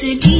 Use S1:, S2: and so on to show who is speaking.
S1: City.